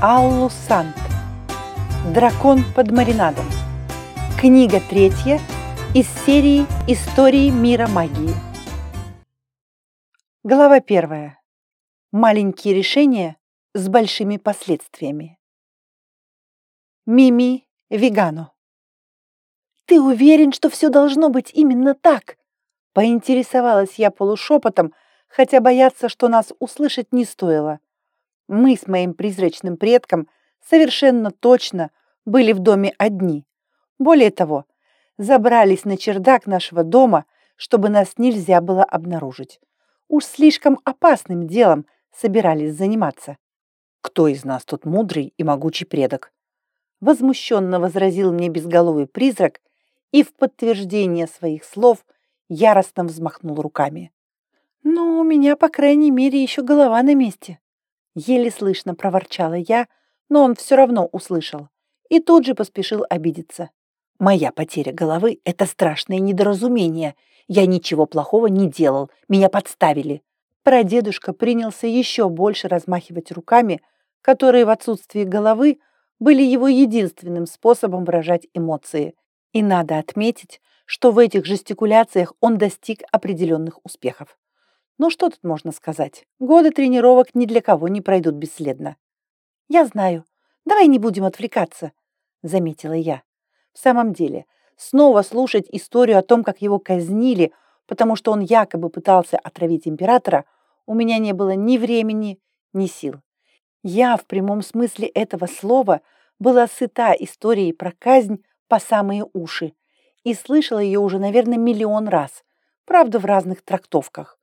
Аллу Сант. Дракон под маринадом. Книга третья из серии Истории мира магии. Глава первая. Маленькие решения с большими последствиями. Мими Вегано. «Ты уверен, что все должно быть именно так?» Поинтересовалась я полушепотом, хотя бояться, что нас услышать не стоило. Мы с моим призрачным предком совершенно точно были в доме одни. Более того, забрались на чердак нашего дома, чтобы нас нельзя было обнаружить. Уж слишком опасным делом собирались заниматься. «Кто из нас тут мудрый и могучий предок?» Возмущенно возразил мне безголовый призрак и в подтверждение своих слов яростно взмахнул руками. «Ну, у меня, по крайней мере, еще голова на месте», Еле слышно проворчала я, но он все равно услышал и тут же поспешил обидеться. «Моя потеря головы — это страшное недоразумение. Я ничего плохого не делал, меня подставили». Прадедушка принялся еще больше размахивать руками, которые в отсутствии головы были его единственным способом выражать эмоции. И надо отметить, что в этих жестикуляциях он достиг определенных успехов. Ну что тут можно сказать? Годы тренировок ни для кого не пройдут бесследно. Я знаю. Давай не будем отвлекаться, заметила я. В самом деле, снова слушать историю о том, как его казнили, потому что он якобы пытался отравить императора, у меня не было ни времени, ни сил. Я в прямом смысле этого слова была сыта историей про казнь по самые уши и слышала ее уже, наверное, миллион раз, правда, в разных трактовках.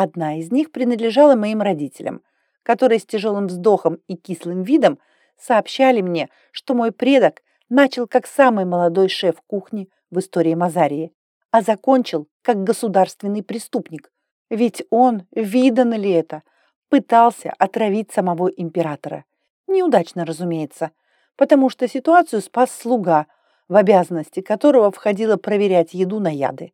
Одна из них принадлежала моим родителям, которые с тяжелым вздохом и кислым видом сообщали мне, что мой предок начал как самый молодой шеф кухни в истории Мазарии, а закончил как государственный преступник. Ведь он, видано ли это, пытался отравить самого императора. Неудачно, разумеется, потому что ситуацию спас слуга, в обязанности которого входило проверять еду на яды.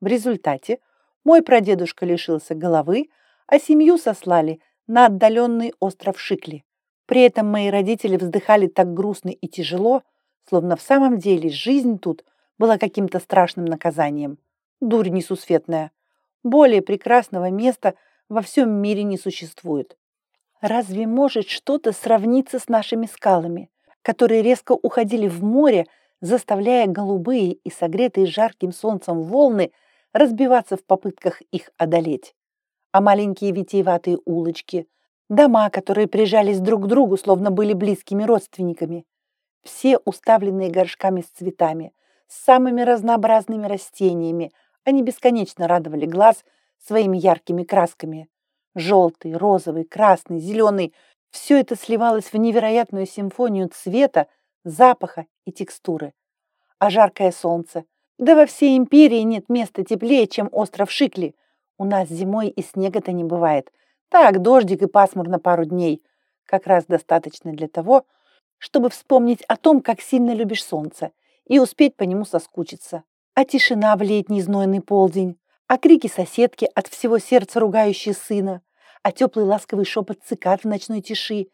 В результате мой прадедушка лишился головы, а семью сослали на отдаленный остров Шикли. При этом мои родители вздыхали так грустно и тяжело, словно в самом деле жизнь тут была каким-то страшным наказанием. Дурь несусветная. Более прекрасного места во всем мире не существует. Разве может что-то сравниться с нашими скалами, которые резко уходили в море, заставляя голубые и согретые жарким солнцем волны разбиваться в попытках их одолеть. А маленькие витиеватые улочки, дома, которые прижались друг к другу, словно были близкими родственниками, все уставленные горшками с цветами, с самыми разнообразными растениями, они бесконечно радовали глаз своими яркими красками. Желтый, розовый, красный, зеленый – все это сливалось в невероятную симфонию цвета, запаха и текстуры. А жаркое солнце, да во всей империи нет места теплее, чем остров Шикли. У нас зимой и снега-то не бывает. Так, дождик и пасмурно пару дней. Как раз достаточно для того, чтобы вспомнить о том, как сильно любишь солнце, и успеть по нему соскучиться. А тишина в летний знойный полдень, а крики соседки от всего сердца ругающей сына, а теплый ласковый шепот цикад в ночной тиши.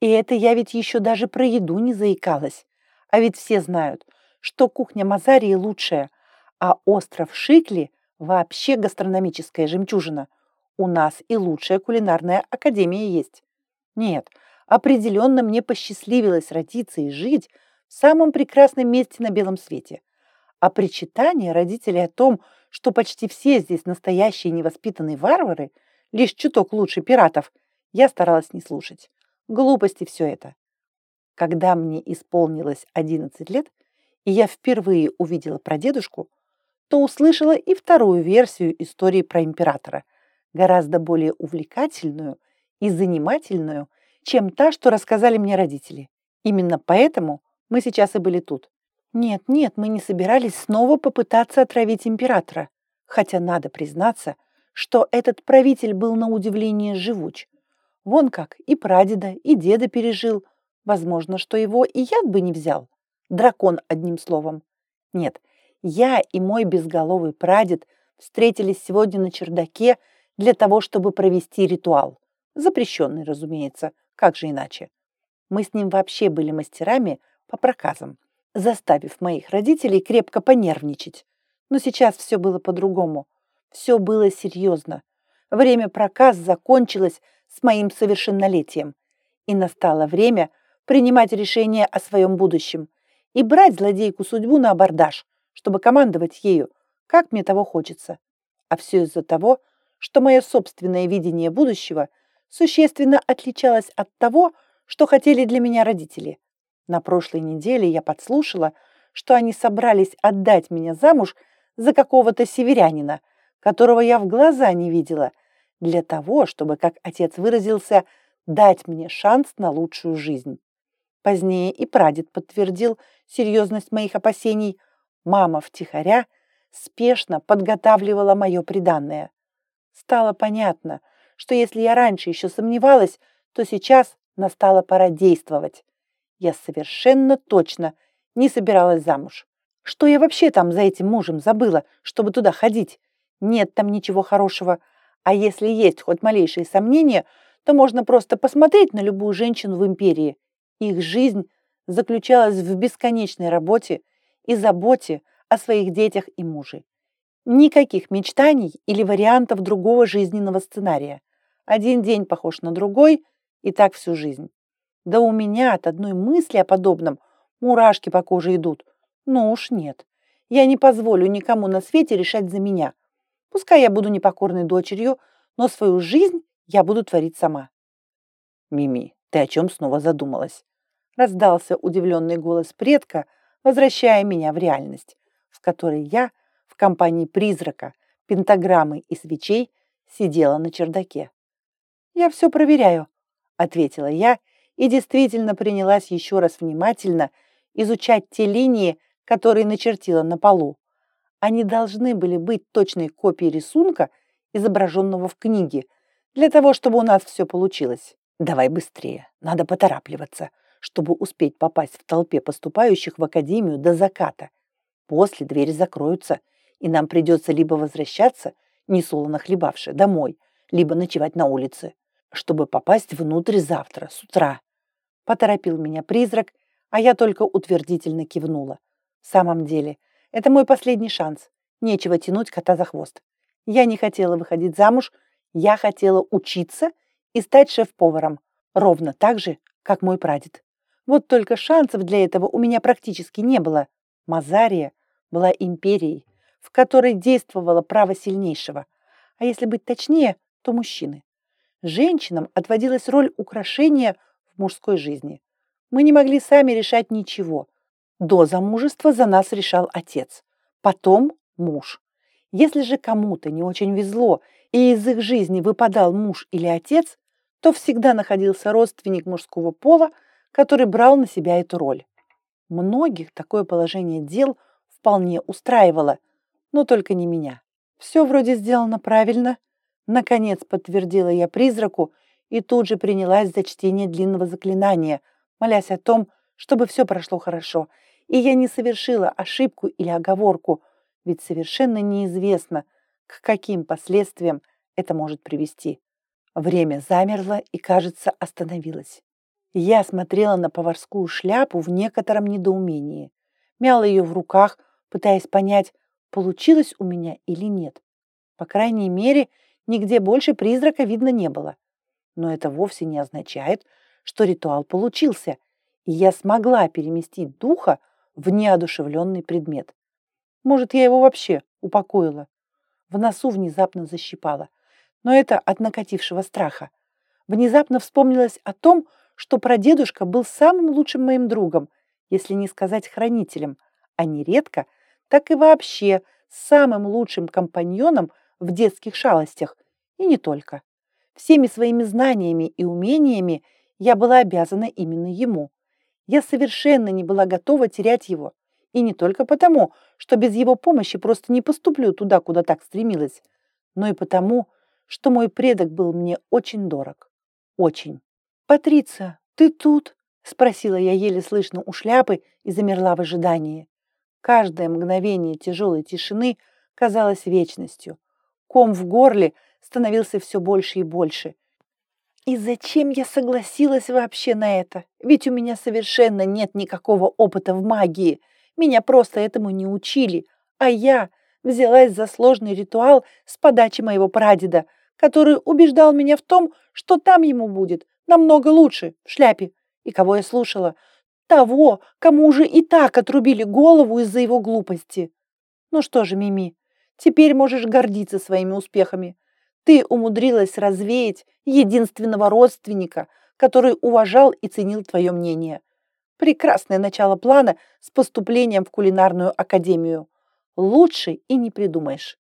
И это я ведь еще даже про еду не заикалась. А ведь все знают – что кухня Мазарии лучшая, а остров Шикли вообще гастрономическая жемчужина. У нас и лучшая кулинарная академия есть. Нет, определенно мне посчастливилось родиться и жить в самом прекрасном месте на белом свете. А причитание родителей о том, что почти все здесь настоящие невоспитанные варвары, лишь чуток лучше пиратов, я старалась не слушать. Глупости все это. Когда мне исполнилось 11 лет, и я впервые увидела про дедушку, то услышала и вторую версию истории про императора, гораздо более увлекательную и занимательную, чем та, что рассказали мне родители. Именно поэтому мы сейчас и были тут. Нет, нет, мы не собирались снова попытаться отравить императора, хотя надо признаться, что этот правитель был на удивление живуч. Вон как и прадеда, и деда пережил. Возможно, что его и яд бы не взял. Дракон, одним словом. Нет, я и мой безголовый прадед встретились сегодня на чердаке для того, чтобы провести ритуал. Запрещенный, разумеется, как же иначе. Мы с ним вообще были мастерами по проказам, заставив моих родителей крепко понервничать. Но сейчас все было по-другому. Все было серьезно. Время проказ закончилось с моим совершеннолетием. И настало время принимать решение о своем будущем и брать злодейку судьбу на абордаж, чтобы командовать ею, как мне того хочется. А все из-за того, что мое собственное видение будущего существенно отличалось от того, что хотели для меня родители. На прошлой неделе я подслушала, что они собрались отдать меня замуж за какого-то северянина, которого я в глаза не видела, для того, чтобы, как отец выразился, дать мне шанс на лучшую жизнь. Позднее и прадед подтвердил серьезность моих опасений. Мама втихаря спешно подготавливала мое приданное. Стало понятно, что если я раньше еще сомневалась, то сейчас настала пора действовать. Я совершенно точно не собиралась замуж. Что я вообще там за этим мужем забыла, чтобы туда ходить? Нет там ничего хорошего. А если есть хоть малейшие сомнения, то можно просто посмотреть на любую женщину в империи. Их жизнь заключалась в бесконечной работе и заботе о своих детях и муже. Никаких мечтаний или вариантов другого жизненного сценария. Один день похож на другой, и так всю жизнь. Да у меня от одной мысли о подобном мурашки по коже идут. Ну уж нет. Я не позволю никому на свете решать за меня. Пускай я буду непокорной дочерью, но свою жизнь я буду творить сама. Мими, ты о чем снова задумалась? Раздался удивленный голос предка, возвращая меня в реальность, в которой я в компании призрака, пентаграммы и свечей сидела на чердаке. «Я все проверяю», — ответила я и действительно принялась еще раз внимательно изучать те линии, которые начертила на полу. Они должны были быть точной копией рисунка, изображенного в книге, для того, чтобы у нас все получилось. Давай быстрее, надо поторапливаться, чтобы успеть попасть в толпе поступающих в академию до заката. После двери закроются, и нам придется либо возвращаться, несолоно хлебавши, домой, либо ночевать на улице, чтобы попасть внутрь завтра, с утра. Поторопил меня призрак, а я только утвердительно кивнула. В самом деле, это мой последний шанс. Нечего тянуть кота за хвост. Я не хотела выходить замуж, я хотела учиться и стать шеф-поваром, ровно так же, как мой прадед. Вот только шансов для этого у меня практически не было. Мазария была империей, в которой действовало право сильнейшего, а если быть точнее, то мужчины. Женщинам отводилась роль украшения в мужской жизни. Мы не могли сами решать ничего. До замужества за нас решал отец, потом муж. Если же кому-то не очень везло и из их жизни выпадал муж или отец, то всегда находился родственник мужского пола, который брал на себя эту роль. Многих такое положение дел вполне устраивало, но только не меня. Все вроде сделано правильно. Наконец подтвердила я призраку и тут же принялась за чтение длинного заклинания, молясь о том, чтобы все прошло хорошо, и я не совершила ошибку или оговорку, ведь совершенно неизвестно, к каким последствиям это может привести. Время замерло и, кажется, остановилось. Я смотрела на поварскую шляпу в некотором недоумении, мяла ее в руках, пытаясь понять, получилось у меня или нет. По крайней мере, нигде больше призрака видно не было. Но это вовсе не означает, что ритуал получился, и я смогла переместить духа в неодушевленный предмет. Может, я его вообще упокоила. В носу внезапно защипала. Но это от накатившего страха. Внезапно вспомнилось о том, что прадедушка был самым лучшим моим другом, если не сказать хранителем, а нередко так и вообще самым лучшим компаньоном в детских шалостях, и не только. Всеми своими знаниями и умениями я была обязана именно ему. Я совершенно не была готова терять его. И не только потому, что без его помощи просто не поступлю туда, куда так стремилась, но и потому, что мой предок был мне очень дорог. Очень. «Патриция, ты тут?» — спросила я еле слышно у шляпы и замерла в ожидании. Каждое мгновение тяжелой тишины казалось вечностью. Ком в горле становился все больше и больше. И зачем я согласилась вообще на это? Ведь у меня совершенно нет никакого опыта в магии. Меня просто этому не учили. А я взялась за сложный ритуал с подачи моего прадеда, который убеждал меня в том, что там ему будет намного лучше, в шляпе. И кого я слушала? Того, кому уже и так отрубили голову из-за его глупости. Ну что же, Мими, теперь можешь гордиться своими успехами. Ты умудрилась развеять единственного родственника, который уважал и ценил твое мнение. Прекрасное начало плана с поступлением в кулинарную академию. Лучше и не придумаешь.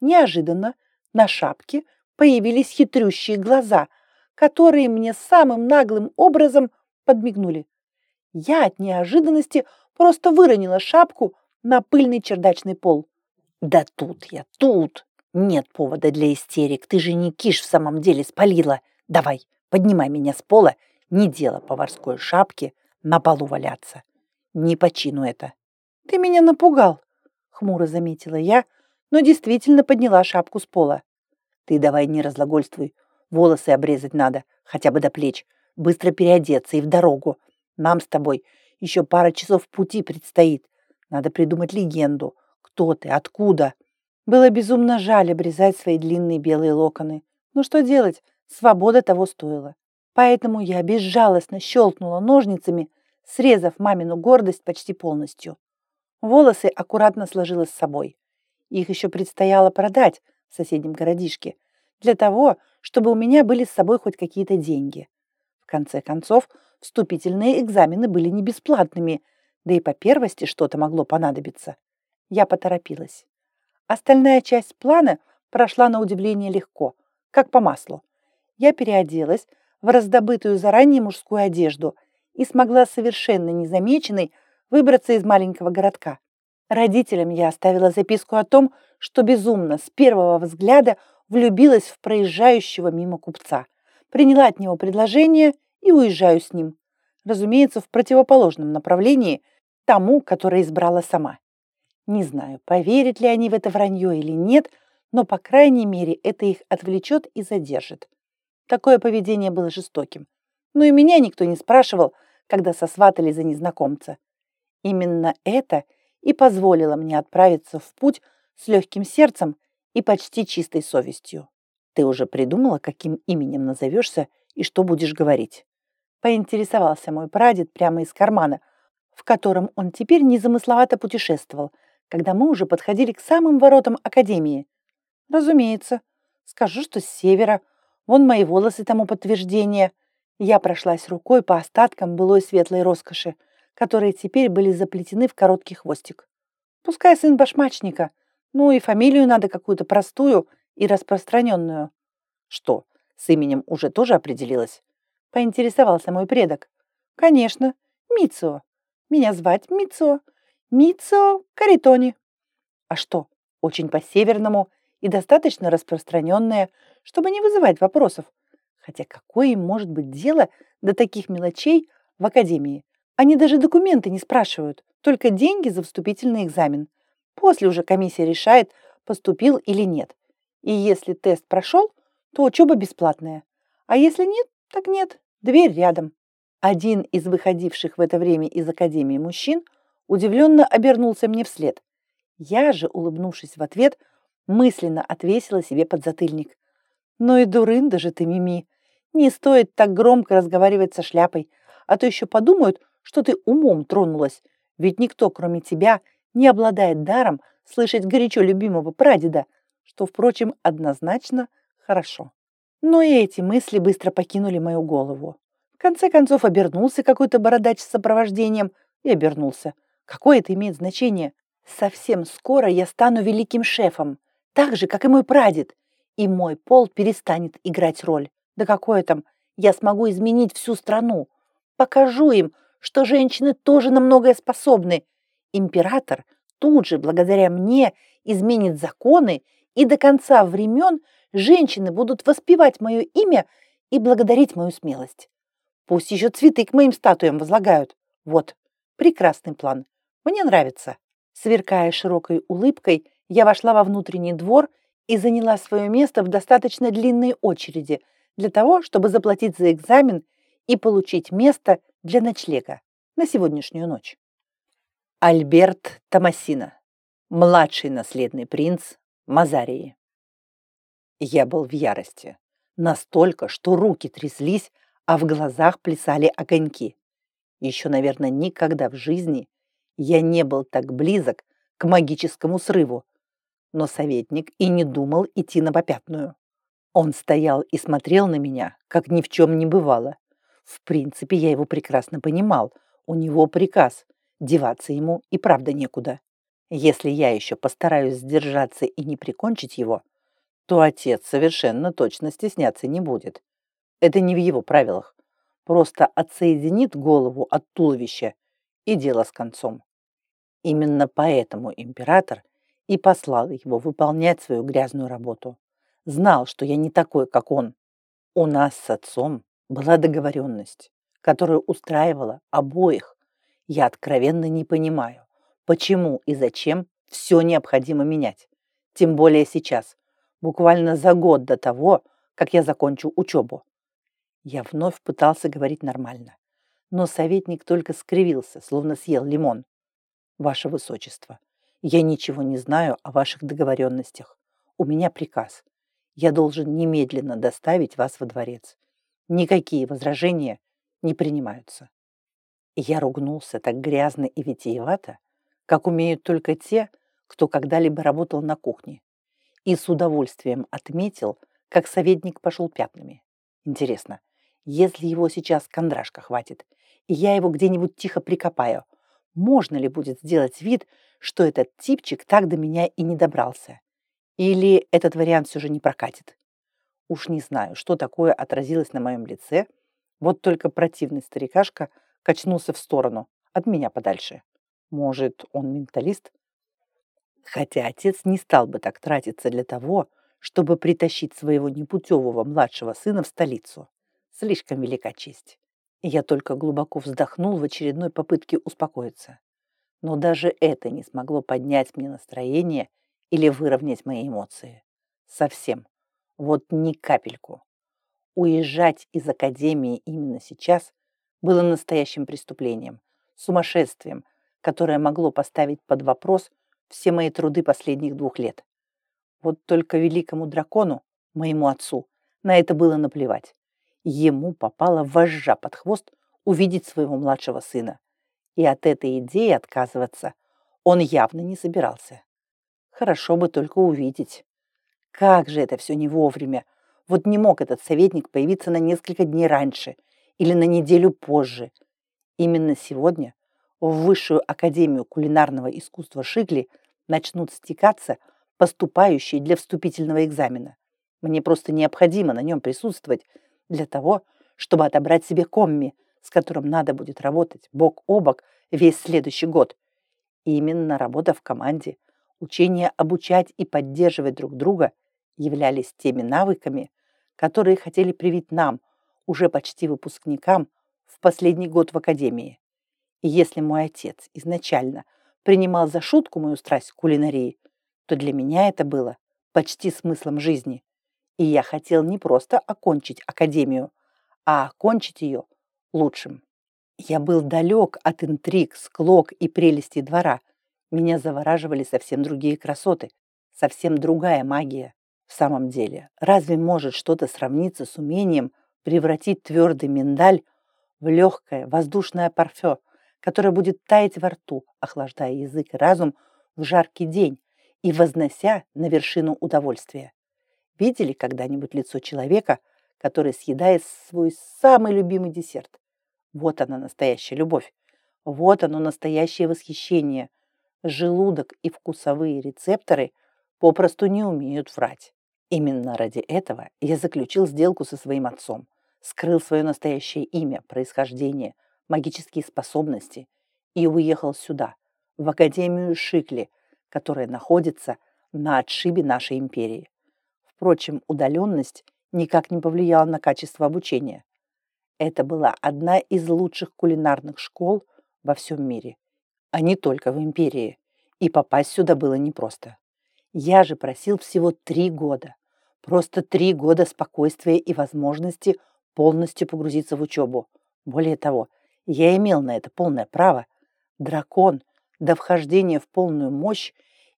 Неожиданно на шапке появились хитрющие глаза, которые мне самым наглым образом подмигнули. Я от неожиданности просто выронила шапку на пыльный чердачный пол. «Да тут я, тут!» «Нет повода для истерик, ты же не киш в самом деле спалила. Давай, поднимай меня с пола, не дело поварской шапки на полу валяться. Не почину это». «Ты меня напугал», — хмуро заметила я, но действительно подняла шапку с пола. «Ты давай не разлагольствуй, волосы обрезать надо, хотя бы до плеч, быстро переодеться и в дорогу. Нам с тобой еще пара часов пути предстоит. Надо придумать легенду. Кто ты, откуда?» Было безумно жаль обрезать свои длинные белые локоны. Но что делать? Свобода того стоила. Поэтому я безжалостно щелкнула ножницами, срезав мамину гордость почти полностью. Волосы аккуратно сложила с собой. Их еще предстояло продать в соседнем городишке, для того, чтобы у меня были с собой хоть какие-то деньги. В конце концов, вступительные экзамены были не бесплатными, да и по первости что-то могло понадобиться. Я поторопилась. Остальная часть плана прошла на удивление легко, как по маслу. Я переоделась в раздобытую заранее мужскую одежду и смогла совершенно незамеченной выбраться из маленького городка. Родителям я оставила записку о том, что безумно с первого взгляда влюбилась в проезжающего мимо купца, приняла от него предложение и уезжаю с ним. Разумеется, в противоположном направлении тому, которое избрала сама. Не знаю, поверят ли они в это вранье или нет, но, по крайней мере, это их отвлечет и задержит. Такое поведение было жестоким. Но и меня никто не спрашивал, когда сосватали за незнакомца. Именно это и позволило мне отправиться в путь с легким сердцем и почти чистой совестью. Ты уже придумала, каким именем назовешься и что будешь говорить? Поинтересовался мой прадед прямо из кармана, в котором он теперь незамысловато путешествовал, когда мы уже подходили к самым воротам Академии. Разумеется. Скажу, что с севера. Вон мои волосы тому подтверждение. Я прошлась рукой по остаткам былой светлой роскоши, которые теперь были заплетены в короткий хвостик. Пускай сын башмачника. Ну и фамилию надо какую-то простую и распространенную. Что, с именем уже тоже определилась? Поинтересовался мой предок. Конечно, Мицуо. Меня звать Мицуо. Мицо Каритони. А что, очень по-северному и достаточно распространенное, чтобы не вызывать вопросов. Хотя какое им может быть дело до таких мелочей в академии? Они даже документы не спрашивают, только деньги за вступительный экзамен. После уже комиссия решает, поступил или нет. И если тест прошел, то учеба бесплатная. А если нет, так нет, дверь рядом. Один из выходивших в это время из академии мужчин – удивленно обернулся мне вслед. Я же, улыбнувшись в ответ, мысленно отвесила себе подзатыльник. «Ну и дурында же ты, Мими! Не стоит так громко разговаривать со шляпой, а то еще подумают, что ты умом тронулась, ведь никто, кроме тебя, не обладает даром слышать горячо любимого прадеда, что, впрочем, однозначно хорошо. Но и эти мысли быстро покинули мою голову. В конце концов обернулся какой-то бородач с сопровождением и обернулся. Какое это имеет значение? Совсем скоро я стану великим шефом, так же, как и мой прадед, и мой пол перестанет играть роль. Да какое там, я смогу изменить всю страну. Покажу им, что женщины тоже на многое способны. Император тут же, благодаря мне, изменит законы, и до конца времен женщины будут воспевать мое имя и благодарить мою смелость. Пусть еще цветы к моим статуям возлагают. Вот, прекрасный план. Мне нравится». Сверкая широкой улыбкой, я вошла во внутренний двор и заняла свое место в достаточно длинной очереди, для того, чтобы заплатить за экзамен и получить место для ночлега на сегодняшнюю ночь. Альберт Томасина, младший наследный принц Мазарии. Я был в ярости. Настолько, что руки тряслись, а в глазах плясали огоньки. Еще, наверное, никогда в жизни я не был так близок к магическому срыву. Но советник и не думал идти на попятную. Он стоял и смотрел на меня, как ни в чем не бывало. В принципе, я его прекрасно понимал. У него приказ. Деваться ему и правда некуда. Если я еще постараюсь сдержаться и не прикончить его, то отец совершенно точно стесняться не будет. Это не в его правилах. Просто отсоединит голову от туловища и дело с концом. Именно поэтому император и послал его выполнять свою грязную работу. Знал, что я не такой, как он. У нас с отцом была договоренность, которая устраивала обоих. Я откровенно не понимаю, почему и зачем все необходимо менять. Тем более сейчас, буквально за год до того, как я закончу учебу. Я вновь пытался говорить нормально, но советник только скривился, словно съел лимон. Ваше Высочество, я ничего не знаю о ваших договоренностях. У меня приказ. Я должен немедленно доставить вас во дворец. Никакие возражения не принимаются. Я ругнулся так грязно и витиевато, как умеют только те, кто когда-либо работал на кухне, и с удовольствием отметил, как советник пошел пятнами. Интересно, если его сейчас кондрашка хватит, и я его где-нибудь тихо прикопаю, можно ли будет сделать вид, что этот типчик так до меня и не добрался? Или этот вариант все же не прокатит? Уж не знаю, что такое отразилось на моем лице, вот только противный старикашка качнулся в сторону, от меня подальше. Может, он менталист? Хотя отец не стал бы так тратиться для того, чтобы притащить своего непутевого младшего сына в столицу. Слишком велика честь. Я только глубоко вздохнул в очередной попытке успокоиться. Но даже это не смогло поднять мне настроение или выровнять мои эмоции. Совсем. Вот ни капельку. Уезжать из академии именно сейчас было настоящим преступлением, сумасшествием, которое могло поставить под вопрос все мои труды последних двух лет. Вот только великому дракону, моему отцу, на это было наплевать. Ему попала вожжа под хвост увидеть своего младшего сына. И от этой идеи отказываться он явно не собирался. Хорошо бы только увидеть. Как же это все не вовремя. Вот не мог этот советник появиться на несколько дней раньше или на неделю позже. Именно сегодня в Высшую Академию кулинарного искусства Шигли начнут стекаться поступающие для вступительного экзамена. Мне просто необходимо на нем присутствовать, для того, чтобы отобрать себе комми, с которым надо будет работать бок о бок весь следующий год. И именно работа в команде, учение обучать и поддерживать друг друга являлись теми навыками, которые хотели привить нам, уже почти выпускникам, в последний год в академии. И если мой отец изначально принимал за шутку мою страсть к кулинарии, то для меня это было почти смыслом жизни и я хотел не просто окончить академию, а окончить ее лучшим. Я был далек от интриг, склок и прелести двора. Меня завораживали совсем другие красоты, совсем другая магия. В самом деле, разве может что-то сравниться с умением превратить твердый миндаль в легкое воздушное парфе, которое будет таять во рту, охлаждая язык и разум в жаркий день и вознося на вершину удовольствия? Видели когда-нибудь лицо человека, который съедает свой самый любимый десерт? Вот она настоящая любовь. Вот оно настоящее восхищение. Желудок и вкусовые рецепторы попросту не умеют врать. Именно ради этого я заключил сделку со своим отцом, скрыл свое настоящее имя, происхождение, магические способности и уехал сюда, в Академию Шикли, которая находится на отшибе нашей империи. Впрочем, удаленность никак не повлияла на качество обучения. Это была одна из лучших кулинарных школ во всем мире, а не только в империи. И попасть сюда было непросто. Я же просил всего три года. Просто три года спокойствия и возможности полностью погрузиться в учебу. Более того, я имел на это полное право. Дракон до вхождения в полную мощь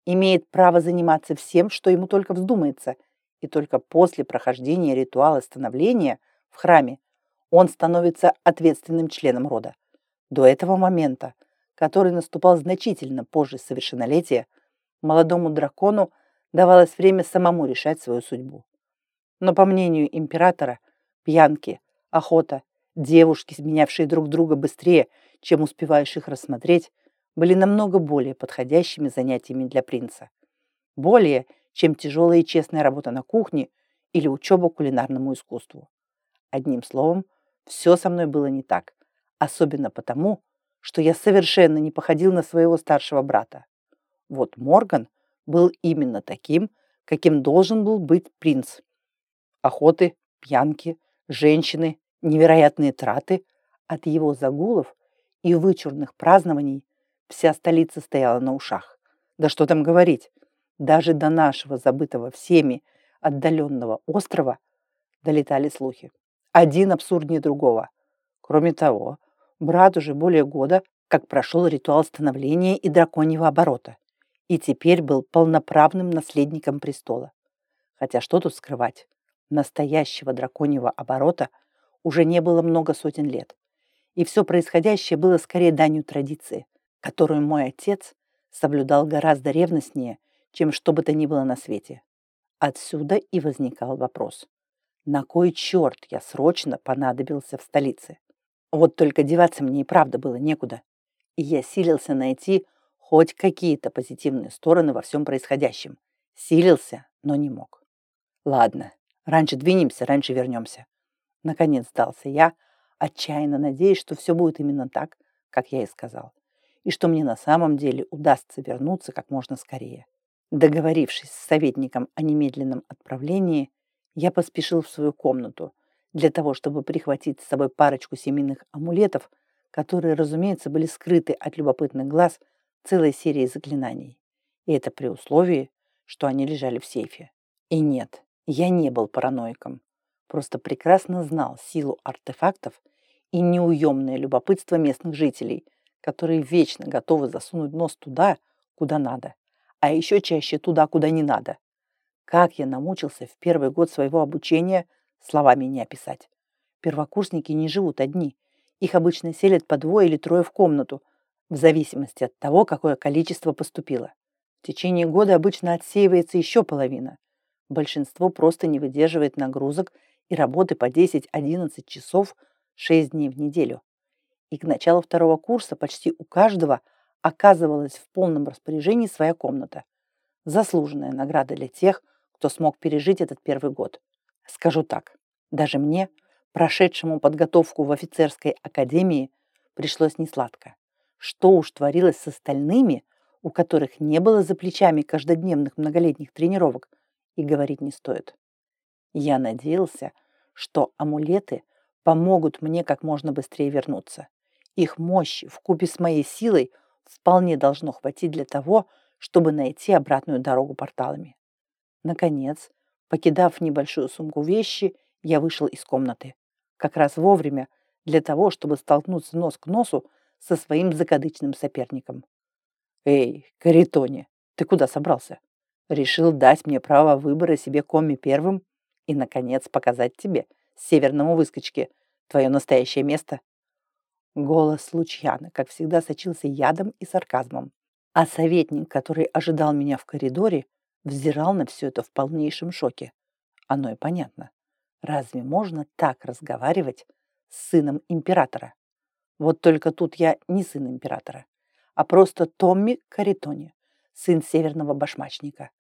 имеет право заниматься всем, что ему только вздумается, и только после прохождения ритуала становления в храме он становится ответственным членом рода. До этого момента, который наступал значительно позже совершеннолетия, молодому дракону давалось время самому решать свою судьбу. Но по мнению императора, пьянки, охота, девушки, сменявшие друг друга быстрее, чем успеваешь их рассмотреть, были намного более подходящими занятиями для принца. Более, чем тяжелая и честная работа на кухне или учеба кулинарному искусству. Одним словом, все со мной было не так, особенно потому, что я совершенно не походил на своего старшего брата. Вот Морган был именно таким, каким должен был быть принц. Охоты, пьянки, женщины, невероятные траты. От его загулов и вычурных празднований вся столица стояла на ушах. Да что там говорить, даже до нашего забытого всеми отдаленного острова долетали слухи. Один абсурднее другого. Кроме того, брат уже более года как прошел ритуал становления и драконьего оборота, и теперь был полноправным наследником престола. Хотя что тут скрывать, настоящего драконьего оборота уже не было много сотен лет, и все происходящее было скорее данью традиции, которую мой отец соблюдал гораздо ревностнее, чем что бы то ни было на свете. Отсюда и возникал вопрос. На кой черт я срочно понадобился в столице? Вот только деваться мне и правда было некуда. И я силился найти хоть какие-то позитивные стороны во всем происходящем. Силился, но не мог. Ладно, раньше двинемся, раньше вернемся. Наконец сдался я, отчаянно надеясь, что все будет именно так, как я и сказал, и что мне на самом деле удастся вернуться как можно скорее. Договорившись с советником о немедленном отправлении, я поспешил в свою комнату для того, чтобы прихватить с собой парочку семейных амулетов, которые, разумеется, были скрыты от любопытных глаз целой серией заклинаний. И это при условии, что они лежали в сейфе. И нет, я не был параноиком. Просто прекрасно знал силу артефактов и неуемное любопытство местных жителей, которые вечно готовы засунуть нос туда, куда надо, а еще чаще туда, куда не надо. Как я намучился в первый год своего обучения, словами не описать. Первокурсники не живут одни. Их обычно селят по двое или трое в комнату, в зависимости от того, какое количество поступило. В течение года обычно отсеивается еще половина. Большинство просто не выдерживает нагрузок и работы по 10-11 часов 6 дней в неделю. И к началу второго курса почти у каждого оказывалась в полном распоряжении своя комната. Заслуженная награда для тех, кто смог пережить этот первый год. Скажу так, даже мне, прошедшему подготовку в офицерской академии, пришлось несладко. Что уж творилось с остальными, у которых не было за плечами каждодневных многолетних тренировок, и говорить не стоит. Я надеялся, что амулеты помогут мне как можно быстрее вернуться. Их мощи вкупе с моей силой вполне должно хватить для того, чтобы найти обратную дорогу порталами. Наконец, покидав небольшую сумку вещи, я вышел из комнаты. Как раз вовремя для того, чтобы столкнуться нос к носу со своим закадычным соперником. «Эй, Каритони, ты куда собрался? Решил дать мне право выбора себе коми первым и, наконец, показать тебе, северному выскочке, твое настоящее место?» Голос Лучьяна, как всегда, сочился ядом и сарказмом. А советник, который ожидал меня в коридоре, взирал на все это в полнейшем шоке. Оно и понятно. Разве можно так разговаривать с сыном императора? Вот только тут я не сын императора, а просто Томми Каритони, сын северного башмачника.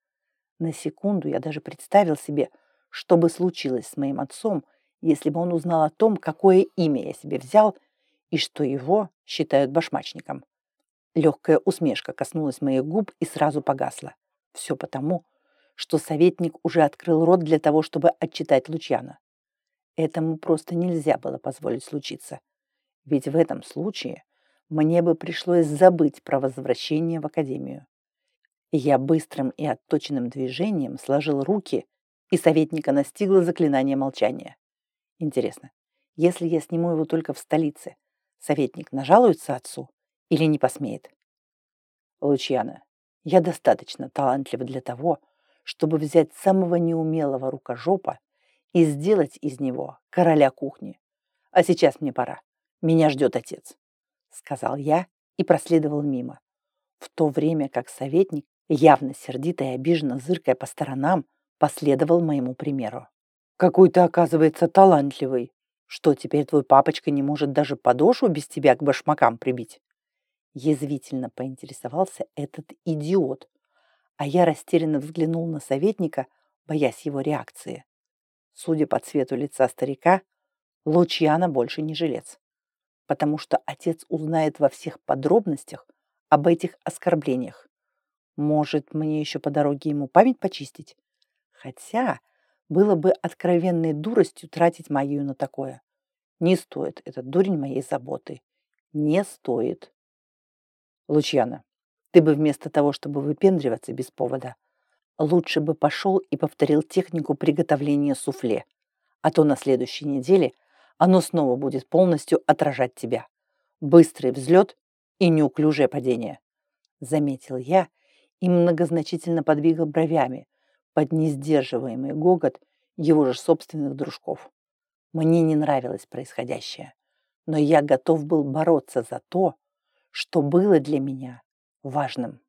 На секунду я даже представил себе, что бы случилось с моим отцом, если бы он узнал о том, какое имя я себе взял и что его считают башмачником. Легкая усмешка коснулась моих губ и сразу погасла. Все потому, что советник уже открыл рот для того, чтобы отчитать Лучьяна. Этому просто нельзя было позволить случиться. Ведь в этом случае мне бы пришлось забыть про возвращение в академию. Я быстрым и отточенным движением сложил руки и советника настигло заклинание молчания. Интересно, если я сниму его только в столице, советник нажалуется отцу или не посмеет? Лучьяна, я достаточно талантлива для того, чтобы взять самого неумелого рукожопа и сделать из него короля кухни. А сейчас мне пора. Меня ждет отец», — сказал я и проследовал мимо. В то время как советник, явно сердито и обиженно зыркая по сторонам, последовал моему примеру. «Какой ты, оказывается, талантливый! Что, теперь твой папочка не может даже подошву без тебя к башмакам прибить?» Язвительно поинтересовался этот идиот, а я растерянно взглянул на советника, боясь его реакции. Судя по цвету лица старика, Лучьяна больше не жилец, потому что отец узнает во всех подробностях об этих оскорблениях. Может, мне еще по дороге ему память почистить? Хотя было бы откровенной дуростью тратить магию на такое. Не стоит этот дурень моей заботы. Не стоит. Лучьяна, ты бы вместо того, чтобы выпендриваться без повода, лучше бы пошел и повторил технику приготовления суфле, а то на следующей неделе оно снова будет полностью отражать тебя. Быстрый взлет и неуклюжее падение. Заметил я и многозначительно подвигал бровями под несдерживаемый гогот его же собственных дружков. Мне не нравилось происходящее, но я готов был бороться за то, что было для меня важным.